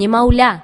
немаўля